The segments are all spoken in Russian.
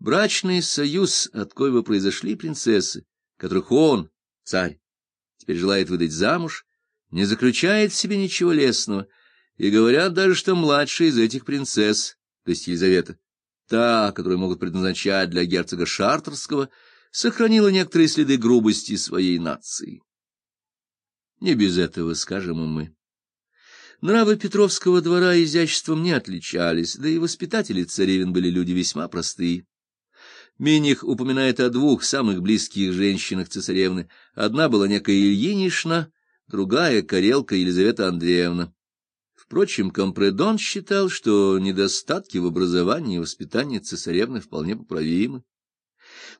Брачный союз, от коего произошли принцессы, которых он, царь, теперь желает выдать замуж, не заключает в себе ничего лесного, и говорят даже, что младшая из этих принцесс, то есть Елизавета, та, которую могут предназначать для герцога Шартерского, сохранила некоторые следы грубости своей нации. Не без этого, скажем и мы. Нравы Петровского двора изяществом не отличались, да и воспитатели царевин были люди весьма простые. Миних упоминает о двух самых близких женщинах цесаревны. Одна была некая Ильинишна, другая — Карелка Елизавета Андреевна. Впрочем, Компредон считал, что недостатки в образовании и воспитании цесаревны вполне поправимы.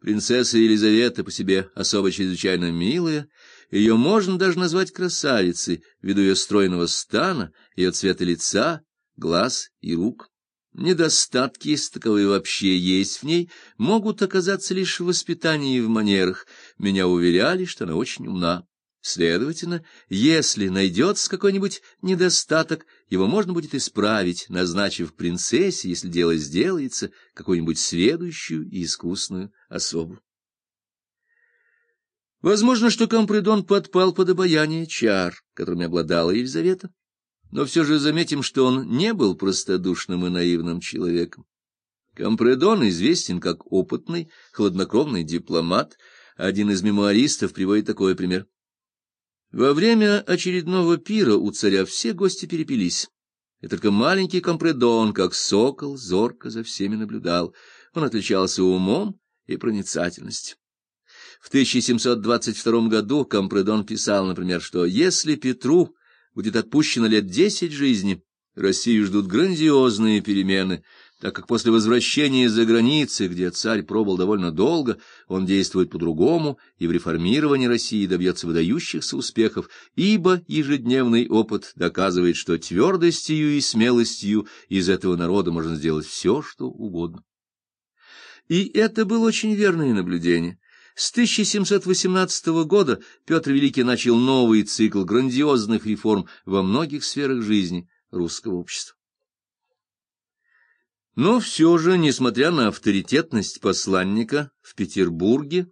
Принцесса Елизавета по себе особо чрезвычайно милая, ее можно даже назвать красавицей, ввиду ее стройного стана, ее цвета лица, глаз и рук. Недостатки, если таковые вообще есть в ней, могут оказаться лишь в воспитании и в манерах. Меня уверяли, что она очень умна. Следовательно, если найдется какой-нибудь недостаток, его можно будет исправить, назначив принцессе, если дело сделается, какую-нибудь сведущую и искусную особу. Возможно, что Компредон подпал под обаяние чар, которыми обладала Елизавета. Но все же заметим, что он не был простодушным и наивным человеком. Компредон известен как опытный, хладнокровный дипломат. Один из мемуаристов приводит такой пример. Во время очередного пира у царя все гости перепились. И только маленький Компредон, как сокол, зорко за всеми наблюдал. Он отличался умом и проницательностью. В 1722 году Компредон писал, например, что если Петру будет отпущено лет десять жизни, Россию ждут грандиозные перемены, так как после возвращения из-за границы, где царь пробыл довольно долго, он действует по-другому и в реформировании России добьется выдающихся успехов, ибо ежедневный опыт доказывает, что твердостью и смелостью из этого народа можно сделать все, что угодно. И это было очень верное наблюдение. С 1718 года Петр Великий начал новый цикл грандиозных реформ во многих сферах жизни русского общества. Но все же, несмотря на авторитетность посланника в Петербурге,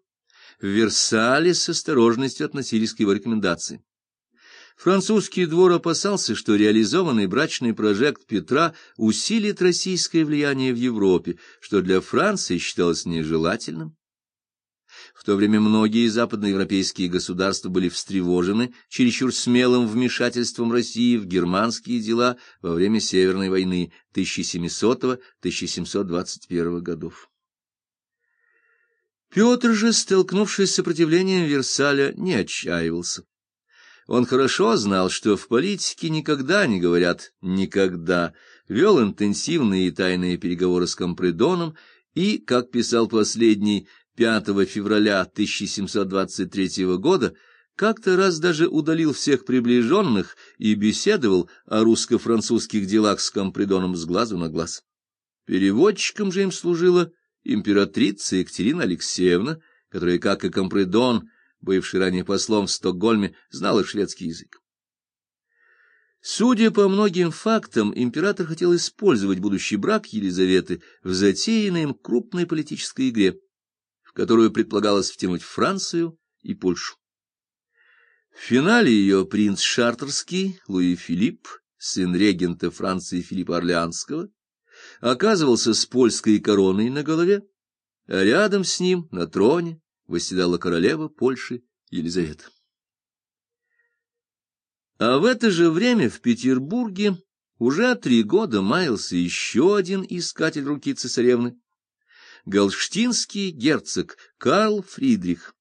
в Версале с осторожностью относились к его рекомендации. Французский двор опасался, что реализованный брачный прожект Петра усилит российское влияние в Европе, что для Франции считалось нежелательным. В то время многие западноевропейские государства были встревожены чересчур смелым вмешательством России в германские дела во время Северной войны 1700-1721 годов. Петр же, столкнувшись с сопротивлением Версаля, не отчаивался. Он хорошо знал, что в политике никогда не говорят «никогда», вел интенсивные и тайные переговоры с Компредоном и, как писал последний, 5 февраля 1723 года как-то раз даже удалил всех приближенных и беседовал о русско-французских делах с Компридоном с глазу на глаз. Переводчиком же им служила императрица Екатерина Алексеевна, которая, как и Компридон, бывший ранее послом в Стокгольме, знала шведский язык. Судя по многим фактам, император хотел использовать будущий брак Елизаветы в затеянной им крупной политической игре которую предполагалось втянуть Францию и Польшу. В финале ее принц Шартерский, Луи Филипп, сын регента Франции Филиппа Орлеанского, оказывался с польской короной на голове, а рядом с ним на троне восседала королева Польши Елизавета. А в это же время в Петербурге уже три года маялся еще один искатель руки цесаревны, галштинский герцог Карл Фридрих,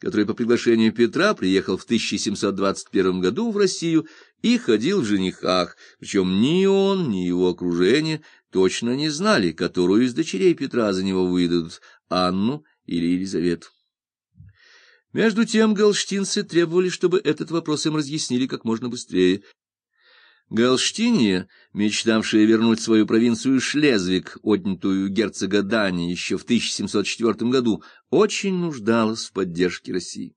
который по приглашению Петра приехал в 1721 году в Россию и ходил в женихах, причем ни он, ни его окружение точно не знали, которую из дочерей Петра за него выдадут, Анну или Елизавету. Между тем галштинцы требовали, чтобы этот вопрос им разъяснили как можно быстрее, Галштиния, мечтавшая вернуть свою провинцию Шлезвиг, отнятую герцога Дании еще в 1704 году, очень нуждалась в поддержке России.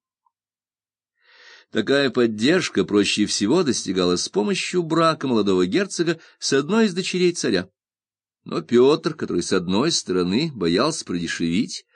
Такая поддержка проще всего достигалась с помощью брака молодого герцога с одной из дочерей царя. Но Петр, который с одной стороны боялся продешевить,